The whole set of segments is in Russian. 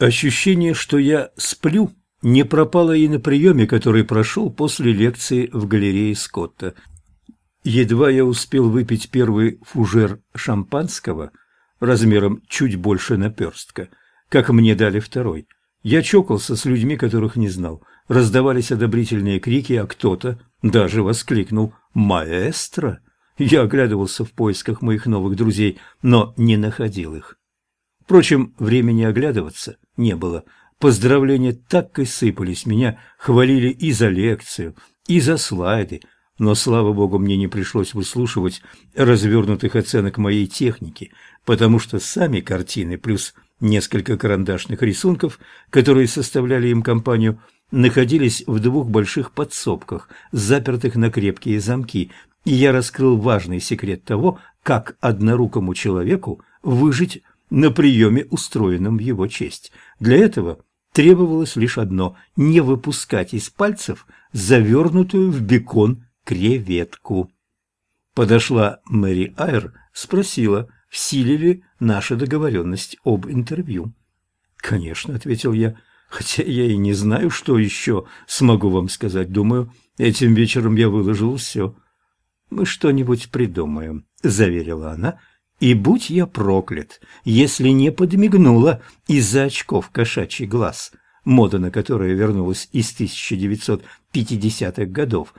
Ощущение, что я сплю, не пропало и на приеме, который прошел после лекции в галерее Скотта. Едва я успел выпить первый фужер шампанского размером чуть больше наперстка, как мне дали второй. Я чокался с людьми, которых не знал. Раздавались одобрительные крики, а кто-то даже воскликнул «Маэстро!». Я оглядывался в поисках моих новых друзей, но не находил их. Впрочем, времени оглядываться не было. Поздравления так и сыпались, меня хвалили и за лекцию, и за слайды, но, слава богу, мне не пришлось выслушивать развернутых оценок моей техники, потому что сами картины плюс несколько карандашных рисунков, которые составляли им компанию, находились в двух больших подсобках, запертых на крепкие замки, и я раскрыл важный секрет того, как однорукому человеку выжить на приеме, устроенном в его честь. Для этого требовалось лишь одно – не выпускать из пальцев завернутую в бекон креветку. Подошла Мэри Айр, спросила, в силе ли наша договоренность об интервью. «Конечно», — ответил я, — «хотя я и не знаю, что еще смогу вам сказать. Думаю, этим вечером я выложил все». «Мы что-нибудь придумаем», — заверила она, — и будь я проклят, если не подмигнула из-за очков кошачий глаз, мода на которое вернулась из 1950-х годов,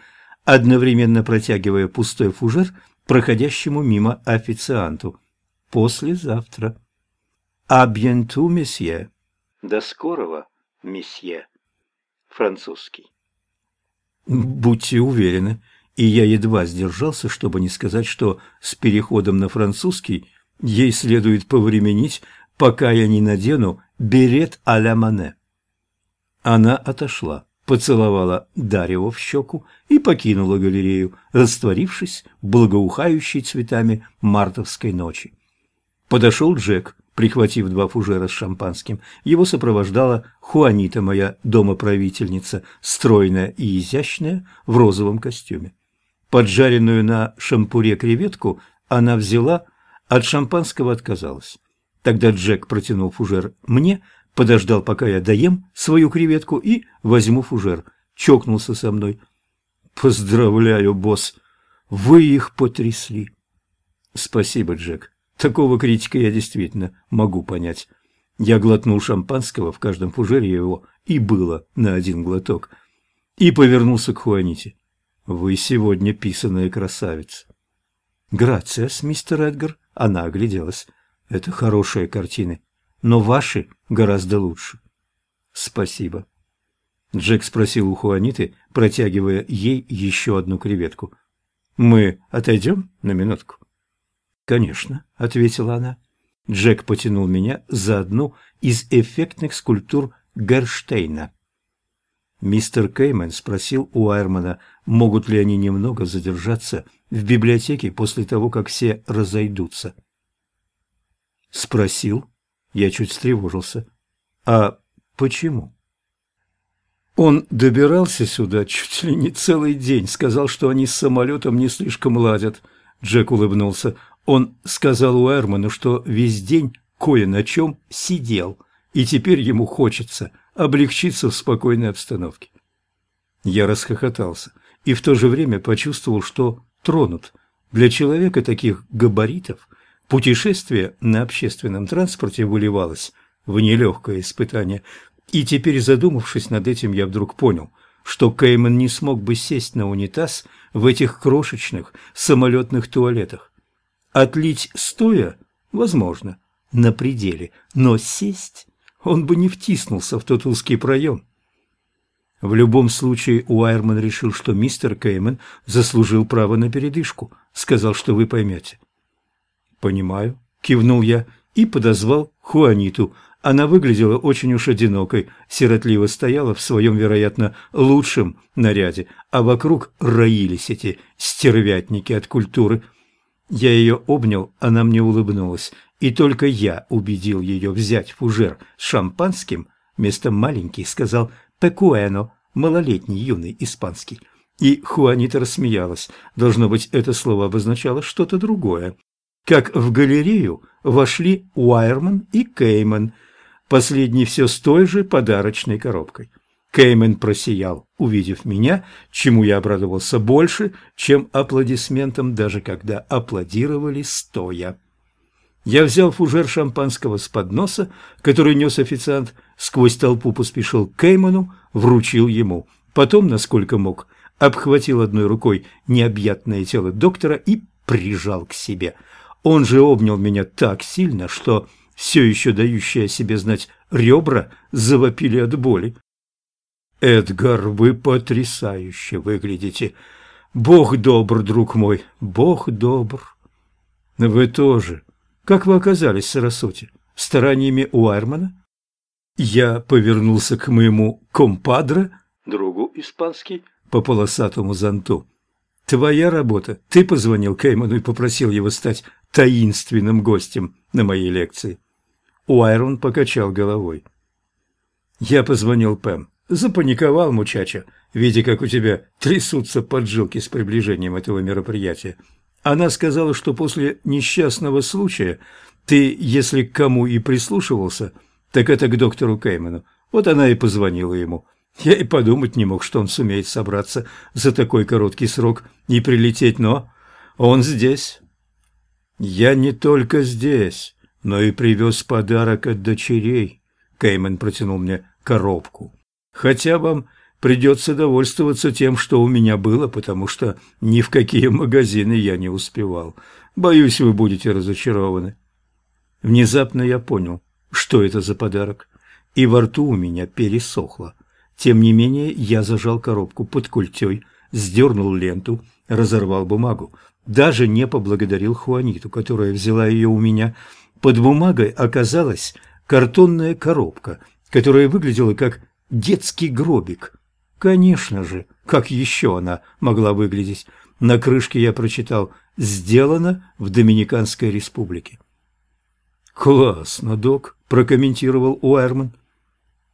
одновременно протягивая пустой фужер проходящему мимо официанту. «Послезавтра». «А bientôt, месье». «До скорого, месье». Французский. «Будьте уверены, и я едва сдержался, чтобы не сказать, что с переходом на французский ей следует повременить, пока я не надену берет а-ля Мане. Она отошла, поцеловала Дарьева в щеку и покинула галерею, растворившись благоухающей цветами мартовской ночи. Подошел Джек, прихватив два фужера с шампанским. Его сопровождала Хуанита, моя домоправительница, стройная и изящная, в розовом костюме. Поджаренную на шампуре креветку она взяла, от шампанского отказалась. Тогда Джек протянул фужер мне, подождал, пока я доем свою креветку и возьму фужер. Чокнулся со мной. «Поздравляю, босс! Вы их потрясли!» «Спасибо, Джек. Такого критика я действительно могу понять». Я глотнул шампанского, в каждом фужере его и было на один глоток, и повернулся к Хуаните. Вы сегодня писаная красавица. Грациас, мистер Эдгар. Она огляделась. Это хорошие картины, но ваши гораздо лучше. Спасибо. Джек спросил у Хуаниты, протягивая ей еще одну креветку. «Мы отойдем на минутку?» «Конечно», — ответила она. Джек потянул меня за одну из эффектных скульптур Герштейна. Мистер Кеймен спросил у Айрмана, могут ли они немного задержаться в библиотеке после того, как все разойдутся. Спросил. Я чуть встревожился. А почему? Он добирался сюда чуть ли не целый день, сказал, что они с самолетом не слишком ладят. Джек улыбнулся. Он сказал у Эрману, что весь день кое на чем сидел, и теперь ему хочется облегчиться в спокойной обстановке. Я расхохотался и в то же время почувствовал, что тронут. Для человека таких габаритов путешествие на общественном транспорте выливалось в нелегкое испытание. И теперь, задумавшись над этим, я вдруг понял, что Кейман не смог бы сесть на унитаз в этих крошечных самолетных туалетах. Отлить стоя – возможно, на пределе, но сесть он бы не втиснулся в тот узкий проем. В любом случае, Уайерман решил, что мистер Кеймен заслужил право на передышку. Сказал, что вы поймете. «Понимаю», — кивнул я и подозвал Хуаниту. Она выглядела очень уж одинокой, сиротливо стояла в своем, вероятно, лучшем наряде, а вокруг роились эти стервятники от культуры. Я ее обнял, она мне улыбнулась, и только я убедил ее взять фужер с шампанским, вместо маленький сказал «пекуэно», малолетний юный испанский. И Хуанита рассмеялась. Должно быть, это слово обозначало что-то другое. Как в галерею вошли Уайерман и Кейман. последний все с той же подарочной коробкой. Кеймен просиял, увидев меня, чему я обрадовался больше, чем аплодисментам, даже когда аплодировали стоя. Я взял фужер шампанского с подноса, который нес официант, сквозь толпу поспешил к Кейману, вручил ему. Потом, насколько мог, обхватил одной рукой необъятное тело доктора и прижал к себе. Он же обнял меня так сильно, что все еще дающие о себе знать ребра завопили от боли. «Эдгар, вы потрясающе выглядите! Бог добр, друг мой, Бог добр!» «Вы тоже!» Как вы оказались в Сарасоте? Стараниями Уайрмана? Я повернулся к моему компадре, другу испанский, по полосатому зонту. Твоя работа. Ты позвонил Кейману и попросил его стать таинственным гостем на моей лекции. Уайрон покачал головой. Я позвонил Пэм. Запаниковал, мучача, видя, как у тебя трясутся поджилки с приближением этого мероприятия. Она сказала, что после несчастного случая ты, если к кому и прислушивался, так это к доктору Кейману. Вот она и позвонила ему. Я и подумать не мог, что он сумеет собраться за такой короткий срок и прилететь, но он здесь. Я не только здесь, но и привез подарок от дочерей. Кейман протянул мне коробку. Хотя вам Придется довольствоваться тем, что у меня было, потому что ни в какие магазины я не успевал. Боюсь, вы будете разочарованы. Внезапно я понял, что это за подарок, и во рту у меня пересохло. Тем не менее, я зажал коробку под культей, сдернул ленту, разорвал бумагу. Даже не поблагодарил Хуаниту, которая взяла ее у меня. Под бумагой оказалась картонная коробка, которая выглядела как детский гробик – Конечно же, как еще она могла выглядеть? На крышке я прочитал «Сделано в Доминиканской республике». «Классно, док», – прокомментировал Уайерман.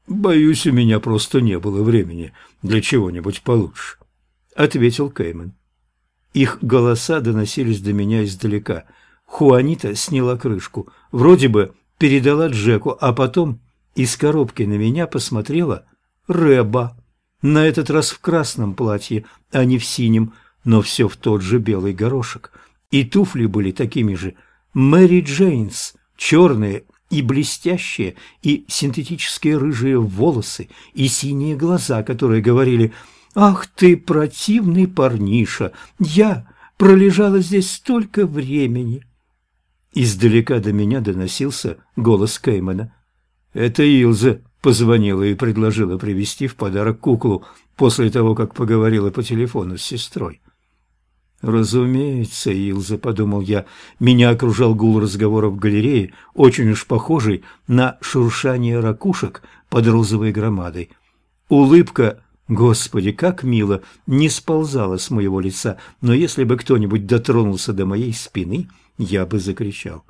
«Боюсь, у меня просто не было времени для чего-нибудь получше», – ответил Кейман. Их голоса доносились до меня издалека. Хуанита сняла крышку, вроде бы передала Джеку, а потом из коробки на меня посмотрела Рэба на этот раз в красном платье, а не в синем, но все в тот же белый горошек. И туфли были такими же. Мэри Джейнс, черные и блестящие, и синтетические рыжие волосы, и синие глаза, которые говорили «Ах ты, противный парниша! Я пролежала здесь столько времени!» Издалека до меня доносился голос Кеймана. «Это Илза позвонила и предложила привезти в подарок куклу после того, как поговорила по телефону с сестрой. «Разумеется, Илза», — подумал я, — меня окружал гул разговоров в галерее, очень уж похожий на шуршание ракушек под розовой громадой. Улыбка, господи, как мило, не сползала с моего лица, но если бы кто-нибудь дотронулся до моей спины, я бы закричал.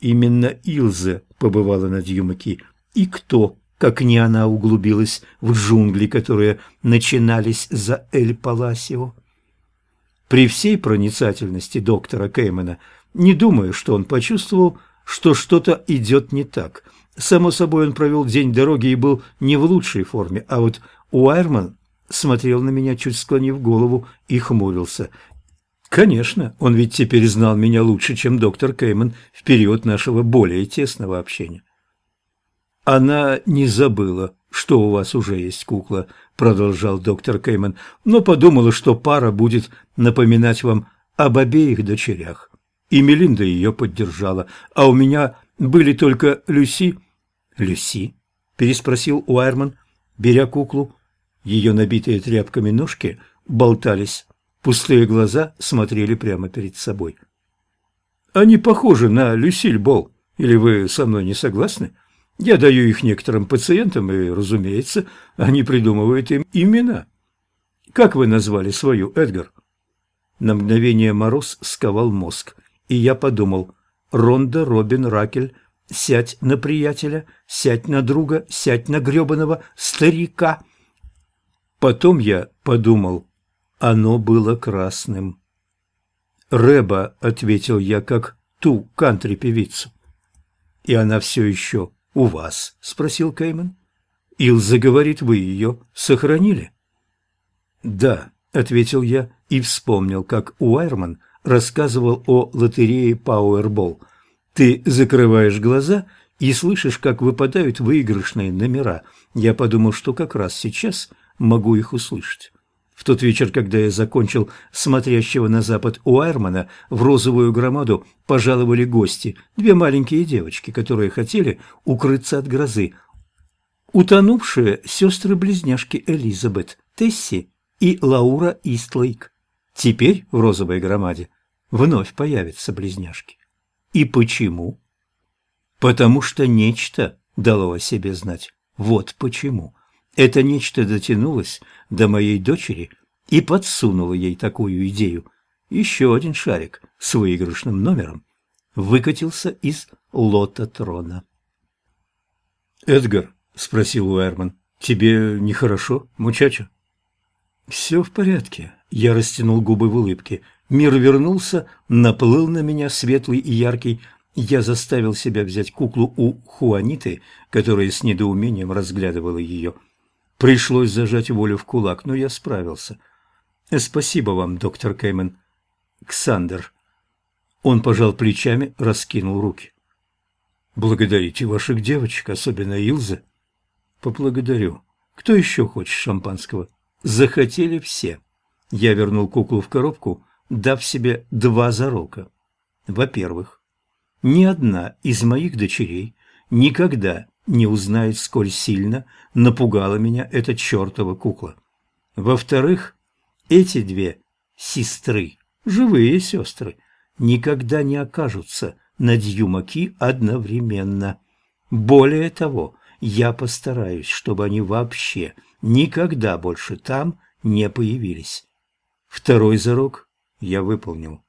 Именно Илза побывала на Дьюмаки, и кто как не она углубилась в джунгли, которые начинались за Эль-Паласио. При всей проницательности доктора Кеймена не думаю, что он почувствовал, что что-то идет не так. Само собой, он провел день дороги и был не в лучшей форме, а вот Уайрман смотрел на меня, чуть склонив голову, и хмурился. Конечно, он ведь теперь знал меня лучше, чем доктор Кейман в период нашего более тесного общения. «Она не забыла, что у вас уже есть кукла», – продолжал доктор Кейман, «но подумала, что пара будет напоминать вам об обеих дочерях. И Мелинда ее поддержала, а у меня были только Люси». «Люси?» – переспросил Уайерман, беря куклу. Ее набитые тряпками ножки болтались, пустые глаза смотрели прямо перед собой. «Они похожи на Люсиль Бол, или вы со мной не согласны?» Я даю их некоторым пациентам, и, разумеется, они придумывают им имена. Как вы назвали свою, Эдгар? На мгновение мороз сковал мозг, и я подумал, Ронда, Робин, Ракель, сядь на приятеля, сядь на друга, сядь на гребаного старика. Потом я подумал, оно было красным. «Рэба», — ответил я, как ту кантри-певицу. И она все еще «У вас?» – спросил Кейман. «Илза говорит, вы ее сохранили?» «Да», – ответил я и вспомнил, как Уайерман рассказывал о лотерее Пауэрбол. «Ты закрываешь глаза и слышишь, как выпадают выигрышные номера. Я подумал, что как раз сейчас могу их услышать». В тот вечер, когда я закончил смотрящего на запад Уайермана, в розовую громаду пожаловали гости, две маленькие девочки, которые хотели укрыться от грозы. Утонувшие сестры-близняшки Элизабет, Тесси и Лаура Истлейк. Теперь в розовой громаде вновь появятся близняшки. И почему? Потому что нечто дало о себе знать. Вот почему. Это нечто дотянулось до моей дочери и подсунуло ей такую идею. Еще один шарик с выигрышным номером выкатился из лота трона. «Эдгар», — спросил Уэрман, — «тебе нехорошо, мучачо?» «Все в порядке», — я растянул губы в улыбке. Мир вернулся, наплыл на меня светлый и яркий. Я заставил себя взять куклу у Хуаниты, которая с недоумением разглядывала ее. Пришлось зажать волю в кулак, но я справился. Спасибо вам, доктор Кеймен. Ксандер. Он пожал плечами, раскинул руки. Благодарите ваших девочек, особенно Илза. Поблагодарю. Кто еще хочет шампанского? Захотели все. Я вернул куклу в коробку, дав себе два зарока. Во-первых, ни одна из моих дочерей никогда не узнает, сколь сильно напугала меня эта чертова кукла. Во-вторых, эти две сестры, живые сестры, никогда не окажутся на Дьюмаки одновременно. Более того, я постараюсь, чтобы они вообще никогда больше там не появились. Второй зарок я выполнил.